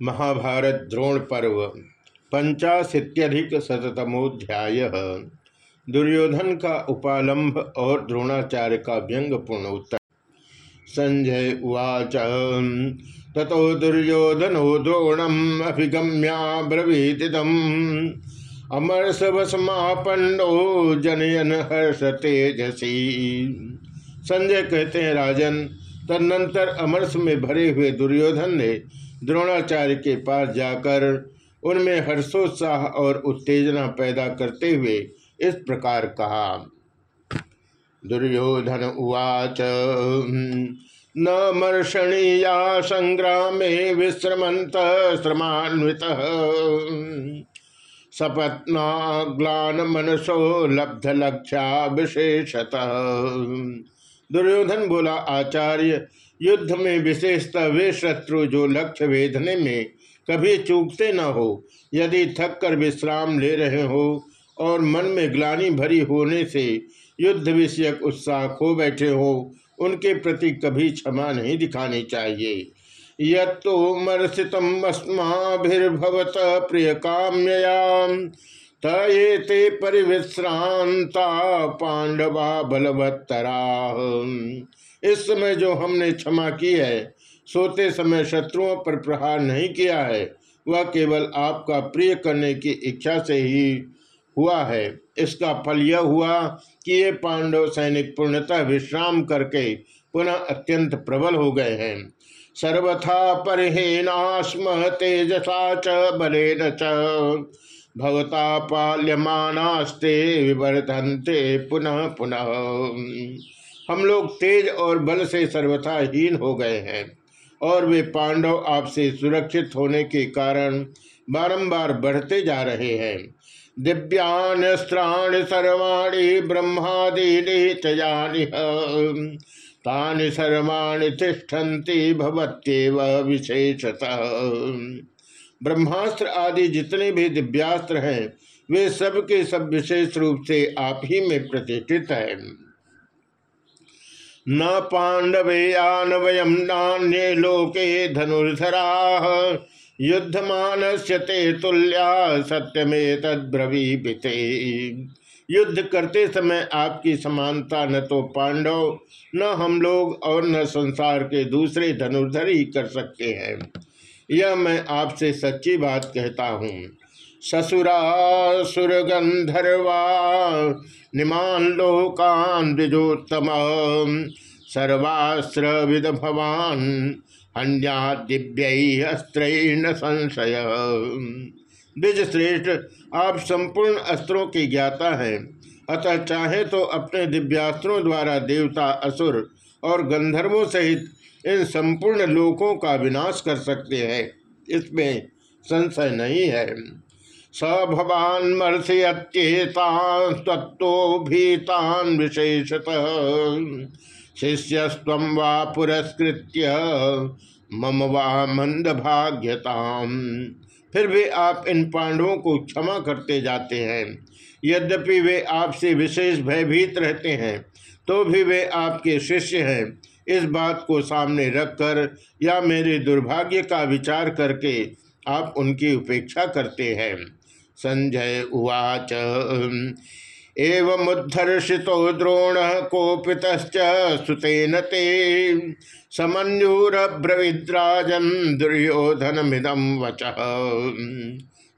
महाभारत द्रोण पर्व पंचाशीत्यधिक शतमोध्याय दुर्योधन का उपालंभ और द्रोणाचार्य का व्यंगपूर्ण उत्तर। संजय उवाच, ततो दुर्योधनो द्रोणम अभिगम्या ब्रवीतिदम अमरसवसमापन्नो जनयन हर्ष तेजसी। संजय कहते हैं, राजन, तदनंतर अमरस में भरे हुए दुर्योधन ने द्रोणाचार्य के पास जाकर उनमें हर्षोत्साह और उत्तेजना पैदा करते हुए इस प्रकार कहा, दुर्योधन उवाच, न मर्षणीया संग्राम विश्रमंत श्रमान्वित। सपत्नाग्लान मनसो लब्ध लक्ष्या विशेषतः दुर्योधन बोला, आचार्य युद्ध में विशेषतः वे शत्रु जो लक्ष्य वेधने में कभी चूकते न हो। यदि थक कर विश्राम ले रहे हो और मन में ग्लानी भरी होने से युद्ध विषयक उत्साह खो बैठे हो, उनके प्रति कभी क्षमा नहीं दिखानी चाहिए। मर्षितम अस्माभिर्भवत प्रिय काम्ययाम ते परिविश्रांता पांडवा बलवत्तरा। इस समय जो हमने क्षमा की है, सोते समय शत्रुओं पर प्रहार नहीं किया है, वह केवल आपका प्रिय करने की इच्छा से ही हुआ है। इसका फल यह हुआ कि ये पांडव सैनिक पूर्णतः विश्राम करके पुनः अत्यंत प्रबल हो गए हैं। सर्वथा परिहेनास्म तेजसा च बले च। भवता पाल्यमानास्ते विवर्धनते पुनः पुनः। हम लोग तेज और बल से सर्वथा हीन हो गए हैं, और वे पांडव आपसे सुरक्षित होने के कारण बारंबार बढ़ते जा रहे हैं। दिव्यान्स्त्राणि सर्वाणी ब्रह्मादि तानि सर्वाणि तिष्ठन्ति भवत्येव विशेषतः। ब्रह्मास्त्र आदि जितने भी दिव्यास्त्र हैं, वे सब के सब विशेष रूप से आप ही में प्रतिष्ठित है। न पांडवे आन वयम नान्य लोके धनुर्धरा। युद्धमान ते तुल्या, सत्यमे तद्रवीते युद्ध करते समय आपकी समानता न तो पांडव, न हम लोग और न संसार के दूसरे धनुर्धर ही कर सकते हैं। यह मैं आपसे सच्ची बात कहता हूँ। ससुरा सुरगंधर्वा निमान लोकान द्विजोत्तम सर्वास्त्र विद भवान हन्या दिव्य अस्त्र न संशय। द्विज श्रेष्ठ आप संपूर्ण अस्त्रों की ज्ञाता हैं। अतः चाहे तो अपने दिव्यास्त्रों द्वारा देवता, असुर और गंधर्वों सहित इन संपूर्ण लोकों का विनाश कर सकते हैं। इसमें संशय नहीं है। स भवान मर्षयत्येतान भीतान विशेषतः। शिष्यस्व वा पुरस्कृत्य मम वा मंद भाग्यताम फिर भी आप इन पांडवों को क्षमा करते जाते हैं। यद्यपि वे आपसे विशेष भयभीत रहते हैं तो भी वे आपके शिष्य हैं। इस बात को सामने रखकर या मेरे दुर्भाग्य का विचार करके आप उनकी उपेक्षा करते हैं। संजय उवाच। एवमुद्धर्षितो द्रोण कोपित सुतेन ते। समन्यूरब्रविद्राजन दुर्योधन मिदम वच।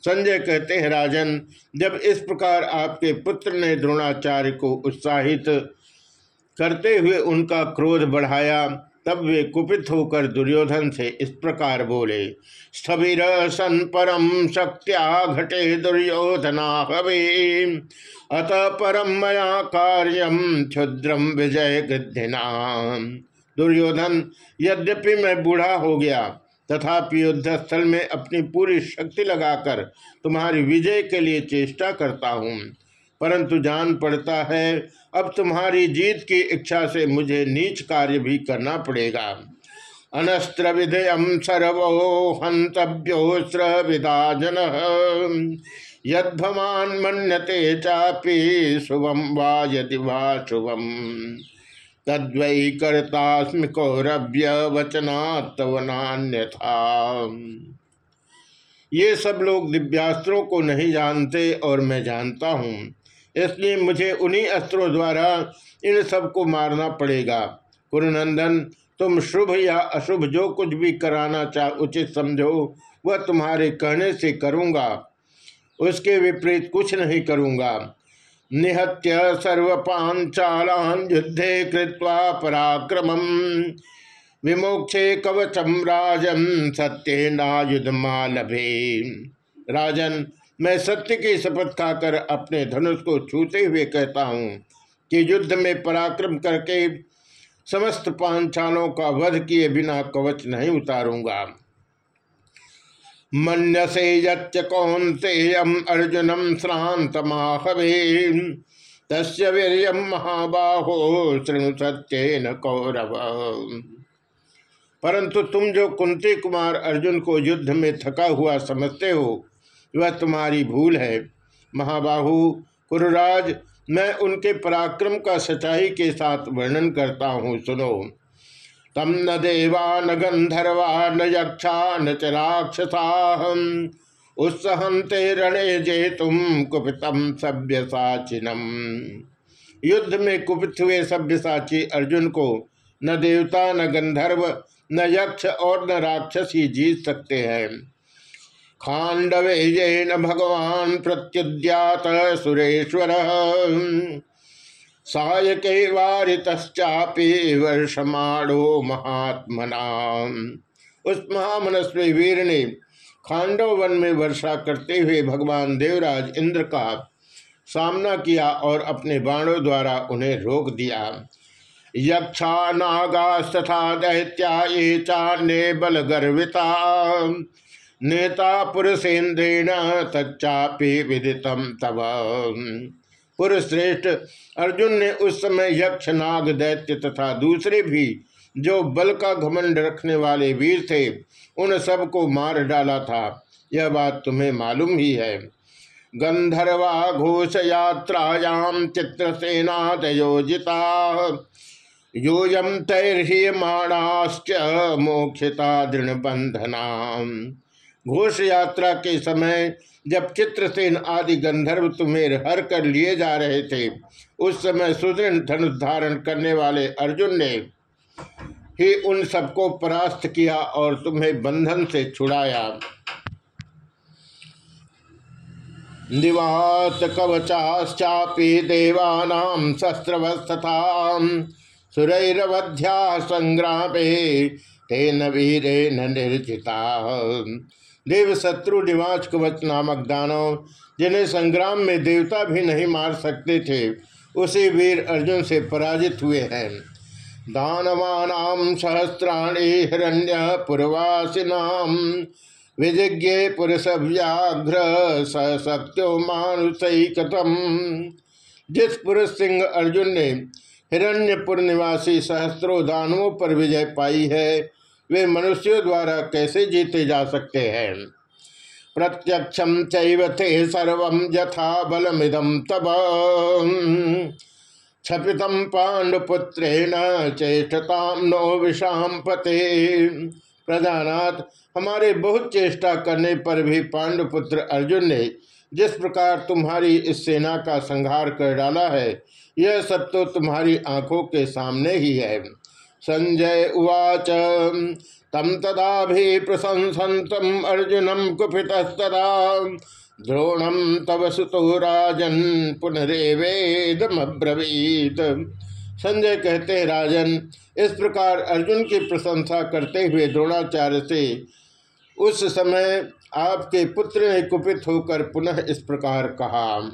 संजय कहते हैं, राजन, जब इस प्रकार आपके पुत्र ने द्रोणाचार्य को उत्साहित करते हुए उनका क्रोध बढ़ाया तब वे कुपित होकर दुर्योधन से इस प्रकार बोले, स्थविर सन परम शक्त्या घटे दुर्योधना हवे अत परम मया कार्यम क्षुद्रम विजय गृधिना दुर्योधन, यद्यपि मैं बूढ़ा हो गया, तथापि युद्ध स्थल में अपनी पूरी शक्ति लगाकर तुम्हारी विजय के लिए चेष्टा करता हूँ। परंतु जान पड़ता है, अब तुम्हारी जीत की इच्छा से मुझे नीच कार्य भी करना पड़ेगा। अनस्त्र विधेयम सर्वो हंतव्योस्त्र विदा जन यदमान मनते चापी शुभम वा यदि वा शुभम। तद्वै कर्तास्म कौरव्य वचना नान्यथा। ये सब लोग दिव्यास्त्रों को नहीं जानते और मैं जानता हूँ। इसलिए मुझे उन्हीं अस्त्रों द्वारा इन सबको मारना पड़ेगा। कुरुनंदन तुम शुभ या अशुभ जो कुछ भी कराना चाह उचित समझो, वह तुम्हारे कहने से करूँगा। उसके विपरीत कुछ नहीं करूँगा। निहत्य सर्व पांचालान युद्धे कृत्वा पराक्रम विमोक्षे कवचम राजन सत्य नायुध मालभे राजन मैं सत्य की शपथ खाकर अपने धनुष को छूते हुए कहता हूँ कि युद्ध में पराक्रम करके समस्त पांचालों का वध किए बिना कवच नहीं उतारूँगा। मनसे यौनते अर्जुनम श्रांत माहवे तस् महाबाहो श्रृणु सत्य न कौरव। परंतु तुम जो कुंती कुमार अर्जुन को युद्ध में थका हुआ समझते हो वह तुम्हारी भूल है। महाबाहु, कुरुराज, मैं उनके पराक्रम का सच्चाई के साथ वर्णन करता हूँ, सुनो। तम न देवा न गंधर्वा न यक्षा न च राक्षसा उत्सहंते रणे जे तुम कुपितम सभ्य साचिनम युद्ध में कुपित हुए सभ्य साची अर्जुन को न देवता, न गंधर्व, न यक्ष और न राक्षस ही जीत सकते हैं। खांडवे जैन भगवान प्रत्युद्यात सुरेश्वर। सायके वारितश्चापि वर्षमाणो महात्मना। उस महामनस्वी वीर ने खांडव वन में वर्षा करते हुए भगवान देवराज इंद्र का सामना किया और अपने बाणों द्वारा उन्हें रोक दिया। यक्षा नागास्तथा दैत्या, ये चान्य बल गर्विता नेता पुरुषेन्द्रेण तच्चापि विदितम तब पुरुषश्रेष्ठ अर्जुन ने उस समय यक्ष नाग दैत्य तथा दूसरे भी जो बल का घमंड रखने वाले वीर थे, उन सबको मार डाला था। यह बात तुम्हें मालूम ही है। गंधर्वा घोष यात्रायाम चित्रसेना योजिता योजम तैर्ह्यमाणाश्च मोक्षिता दृढ़ बंधना घोष यात्रा के समय जब चित्रसेन आदि गंधर्व तुम्हें हर कर लिए जा रहे थे, उस समय सुदृढ़ धनुष धारण करने वाले अर्जुन ने ही उन सबको परास्त किया और तुम्हें बंधन से छुड़ाया। निवात कवचाश्चापी देवानाम शस्त्रवस्था सुरैरवध्या संग्रामे तेन न निर्जिता देव शत्रु निवास कवच नामक दानव, जिन्हें संग्राम में देवता भी नहीं मार सकते थे, उसी वीर अर्जुन से पराजित हुए हैं। दानवानाम सहस्राणी हिरण्य पुरवासिनाम विजिज्ञे पुरुष व्याघ्र मानुषकतम। जिस पुरुष सिंह अर्जुन ने हिरण्यपुर निवासी सहस्त्रों दानवों पर विजय पाई है वे मनुष्यों द्वारा कैसे जीते जा सकते हैं? प्रत्यक्षम चे सर्व यथा बलमिदम तब। छपितम पांडुपुत्रेण चेष्टताम नो विषाम पते। प्रधानाथ हमारे बहुत चेष्टा करने पर भी पांडुपुत्र अर्जुन ने जिस प्रकार तुम्हारी इस सेना का संहार कर डाला है, यह सब तो तुम्हारी आँखों के सामने ही है। संजय उवाच। तम तदा भी प्रशंसतम अर्जुनम कुपितस्तदा। द्रोणम तव सुतो राजन, पुनरेवेदमब्रवीत। संजय कहते हैं, राजन, इस प्रकार अर्जुन की प्रशंसा करते हुए द्रोणाचार्य से, उस समय आपके पुत्र ने कुपित होकर पुनः इस प्रकार कहा।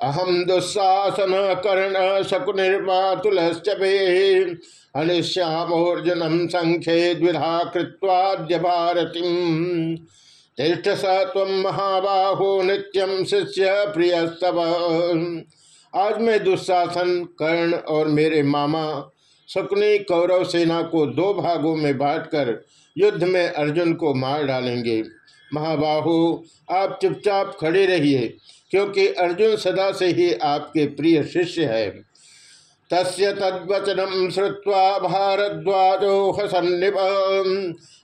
अहम दुस्साहसन कर्ण शकुनिर्मातुल अनिश्यामोर्जुनम संख्ये द्विधा कृत्वाद्य भारती तिष्ठ स तम महाबाहो नित्यम शिष्य प्रियस्तव। आज मैं दुस्शासन कर्ण और मेरे मामा शकुनी कौरव सेना को दो भागों में बांटकर युद्ध में अर्जुन को मार डालेंगे। महाबाहु, आप चुपचाप खड़े रहिए। क्योंकि अर्जुन सदा से ही आपके प्रिय शिष्य है। तस्य तद्वचनम श्रुवा भारद्वाजो हसन्निप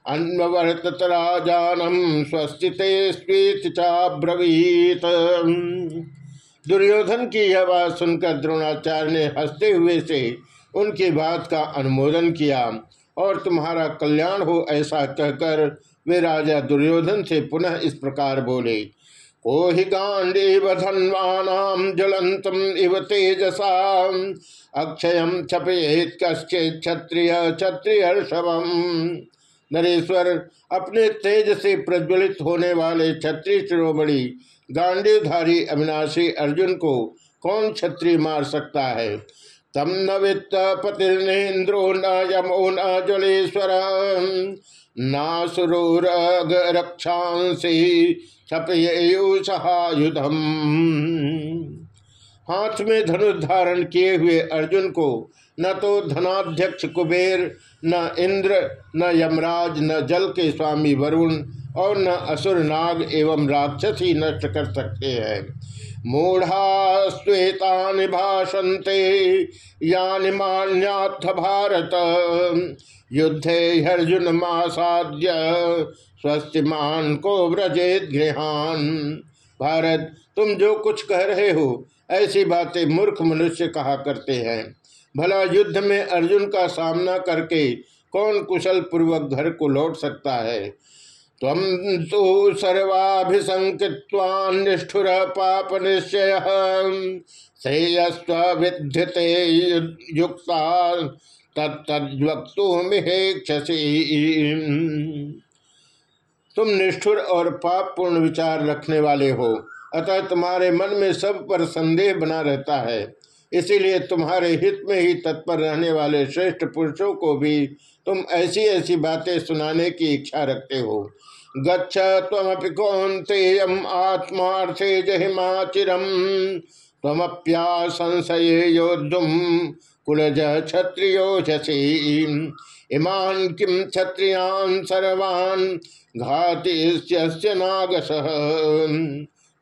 अन्वर्तत स्वस्तिते चाब्रवीत। दुर्योधन की यह बात सुनकर द्रोणाचार्य ने हँसते हुए से उनकी बात का अनुमोदन किया और तुम्हारा कल्याण हो ऐसा कहकर वे राजा दुर्योधन से पुनः इस प्रकार बोले। को हि गांडीव धन्वानाम ज्वलंतम इव तेजसा। अक्षय छपेत कश्चे क्षत्रिय क्षत्रिय नरेश्वर अपने तेज से प्रज्वलित होने वाले क्षत्रिय शिरोमणि, गांडीवधारी अविनाशी अर्जुन को कौन क्षत्रिय मार सकता है? तम न वित्त पतिर्नेन्द्रो न यमो न जलेश्वर नासुरोरग रक्षांसी हाथ में धनुष धारण किए हुए अर्जुन को न तो धनाध्यक्ष कुबेर, न इंद्र, न यमराज, न जल के स्वामी वरुण और न असुर नाग एवं राक्षस ही नष्ट कर सकते हैं। मूढ़ा श्वेता भाषंते यानि मान्याथ भारत। युद्धे अर्जुन मासाद्य स्वस्तिमान को व्रजेत गृहान। भारत, तुम जो कुछ कह रहे हो, ऐसी बातें मूर्ख मनुष्य कहा करते हैं। भला युद्ध में अर्जुन का सामना करके कौन कुशल पूर्वक घर को लौट सकता है? सर्वाभिशंकित्वान्निष्ठुर पाप निश्चय श्रेयस्व विद्यते युक्ता तत्तवक्तुमिहेक्षसी तुम निष्ठुर और पाप पूर्ण विचार रखने वाले हो, अतः तुम्हारे मन में सब पर संदेह बना रहता है। इसीलिए तुम्हारे हित में ही तत्पर रहने वाले श्रेष्ठ पुरुषों को भी तुम ऐसी ऐसी बातें सुनाने की इच्छा रखते हो। गच्छ तमपि कौंतेयम आत्मार्थे जहिमाचिरम तमप्या संशय योद्धुम कुलज क्षत्रियोषसी इमान किम क्षत्रियान सर्वान घाती नागस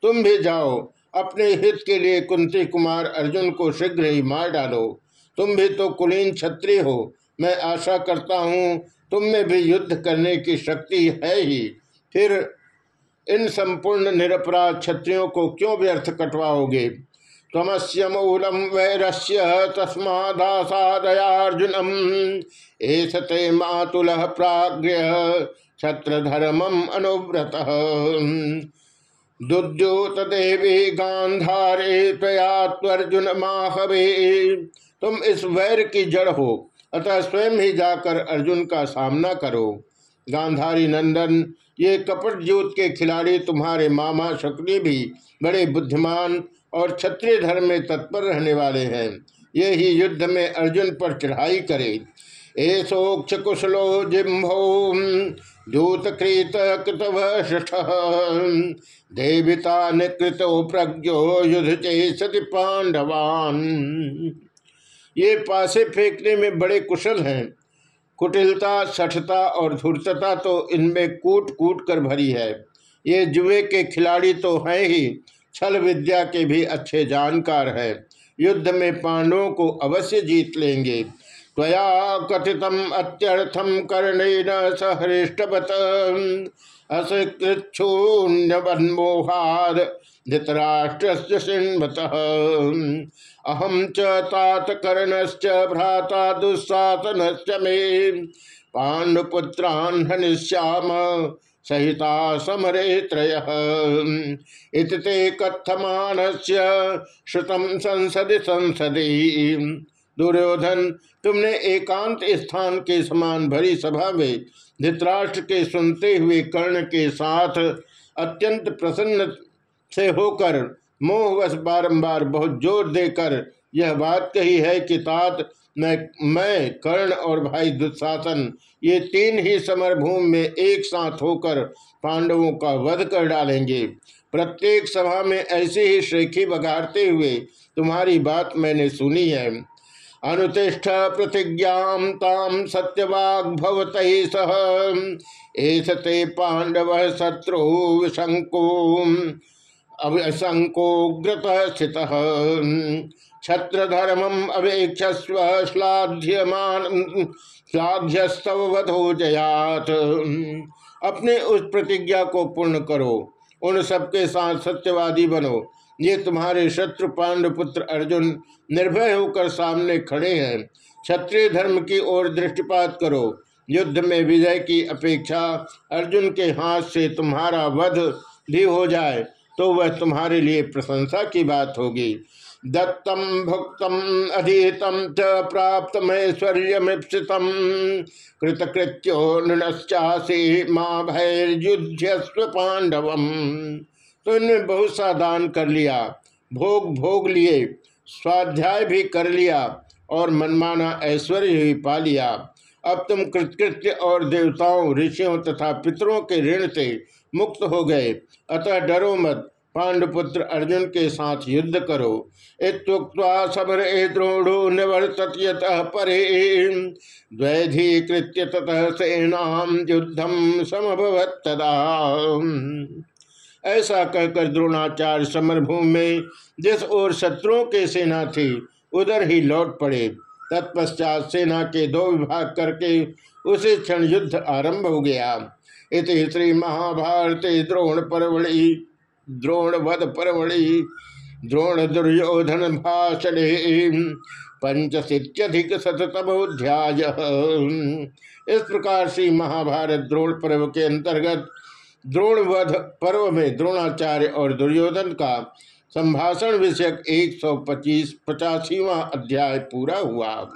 तुम भी जाओ अपने हित के लिए कुंती कुमार अर्जुन को शीघ्र ही मार डालो। तुम भी तो कुलीन छत्री हो। मैं आशा करता हूँ तुम में भी युद्ध करने की शक्ति है ही। फिर इन संपूर्ण निरपराध क्षत्रियों को क्यों व्यर्थ कटवाओगे? तमस्य मूलम वैरस्य तस्मादासादयार्जुनम। एस ते मातुल प्राग्य छत्रधर्मम अनुव्रत। दुद्योत देवी गांधारे प्रयात्वर्जुन माहवे। तुम इस वैर की जड़ हो, अतः स्वयं ही जाकर अर्जुन का सामना करो। गांधारी नंदन, ये कपट ज्योत के खिलाड़ी तुम्हारे मामा शक्ति भी बड़े बुद्धिमान और क्षत्रिय धर्म में तत्पर रहने वाले हैं। ये ही युद्ध में अर्जुन पर चढ़ाई करे। एसोक्ष कुशलो जिम्भो दूतकृत कृतव देविता निकृतो प्रज्ञो युद्ध सति पांडवान ये पासे फेंकने में बड़े कुशल हैं। कुटिलता, सठता और धूर्तता तो इनमें कूट कूट कर भरी है। ये जुए के खिलाड़ी तो हैं ही, छल विद्या के भी अच्छे जानकार है। युद्ध में पांडवों को अवश्य जीत लेंगे। त्वया कथितम अत्यर्थम कर्णेन सहृष्टवत असकृच्छून्यवन्मोहाद धृतराष्ट्र सिन्वत अहम च तात कर्णश्च भ्राता दुस्साहनश्च मे। पांडुपुत्रान् हनिष्याम सहिता समरे त्रय। इतते कथमानस्य श्रुतम संसदि संसदी। दुर्योधन, तुमने एकांत स्थान के समान भरी सभा में धृतराष्ट्र के सुनते हुए कर्ण के साथ अत्यंत प्रसन्न से होकर मोहवश बारंबार बहुत ज़ोर देकर यह बात कही है कि तात, मैं मैं, कर्ण और भाई दुशासन, ये तीन ही समरभूमि में एक साथ होकर पांडवों का वध कर डालेंगे। प्रत्येक सभा में ऐसे ही शेखी बघारते हुए तुम्हारी बात मैंने सुनी है। अनुतिष्ठ प्रतिज्ञा ताम सत्यवाग्भवत सह। एस ते पांडव शत्रु शंको असंकोग्रत स्थित। छत्र धर्मम अवेक्षस्व श्लाघ्यमान श्लाघ्यस्तव वधो जयात। अपने उस प्रतिज्ञा को पूर्ण करो। उन सबके साथ सत्यवादी बनो। ये तुम्हारे शत्रु पांडुपुत्र अर्जुन निर्भय होकर सामने खड़े हैं। क्षत्रिय धर्म की ओर दृष्टिपात करो। युद्ध में विजय की अपेक्षा अर्जुन के हाथ से तुम्हारा वध भी हो जाए तो वह तुम्हारे लिए प्रशंसा की बात होगी। दत्तम भुक्तम अधीतम च प्राप्त मैश्वर्यमीप्सितम कृतकृत्यो नृणश्चासी माँ भैर्युध्यस्व पांडवम। तो इनने बहुत सा दान कर लिया, भोग भोग लिए, स्वाध्याय भी कर लिया और मनमाना ऐश्वर्य भी पा लिया। अब तुम कृतकृत्य और देवताओं, ऋषियों तथा पितरों के ऋण से मुक्त हो गए। अतः डरो मत, पांडुपुत्र अर्जुन के साथ युद्ध करो। इतुक्त्वा समर द्रोणो निवर्तत परे। द्वैधीकृत्य ततः सेनाम युद्धम समभवत तदा। ऐसा कहकर द्रोणाचार्य समरभूमि में जिस ओर शत्रुओं के सेना थी, उधर ही लौट पड़े। तत्पश्चात सेना के दो विभाग करके उसे क्षण युद्ध आरंभ हो गया। इति श्री महाभारत द्रोण परवड़ी द्रोण वध परवड़ी द्रोण दुर्योधन भाषण, पंचशीत्यधिक शतमोध्याय इस प्रकार से महाभारत द्रोण पर्व के अंतर्गत द्रोणवध पर्व में द्रोणाचार्य और दुर्योधन का संभाषण विषयक एक सौ पच्चीस पचासीवा अध्याय पूरा हुआ।